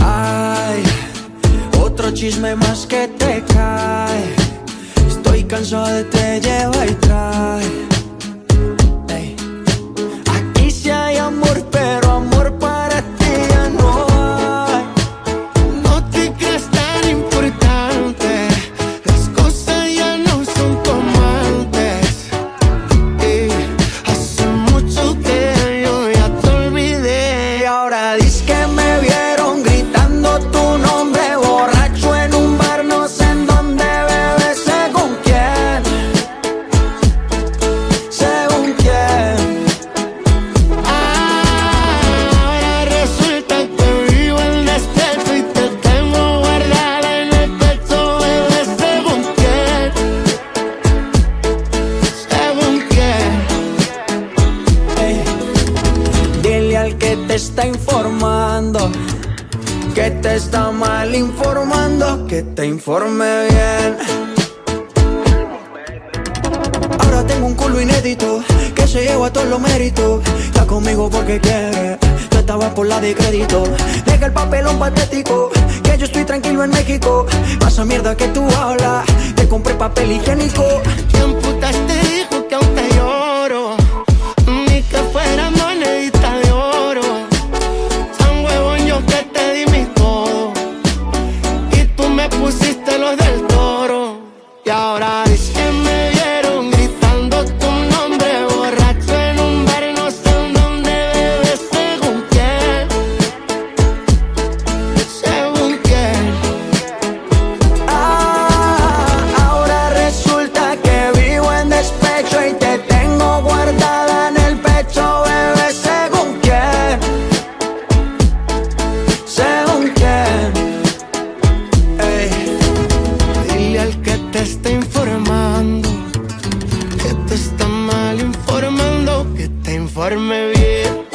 Ay, otro chisme más que te cae. Estoy cansado de te llevar y trae te está informando, que te está mal informando, que te informe bien. Ahora tengo un culo inédito que se lleva todos los méritos. Está conmigo porque quiere, yo estaba por la de crédito. Deja el papelón patético, que yo estoy tranquilo en México. Pasa mierda que tú hablas, te compré papel higiénico. Y ahora Enchufarme bien.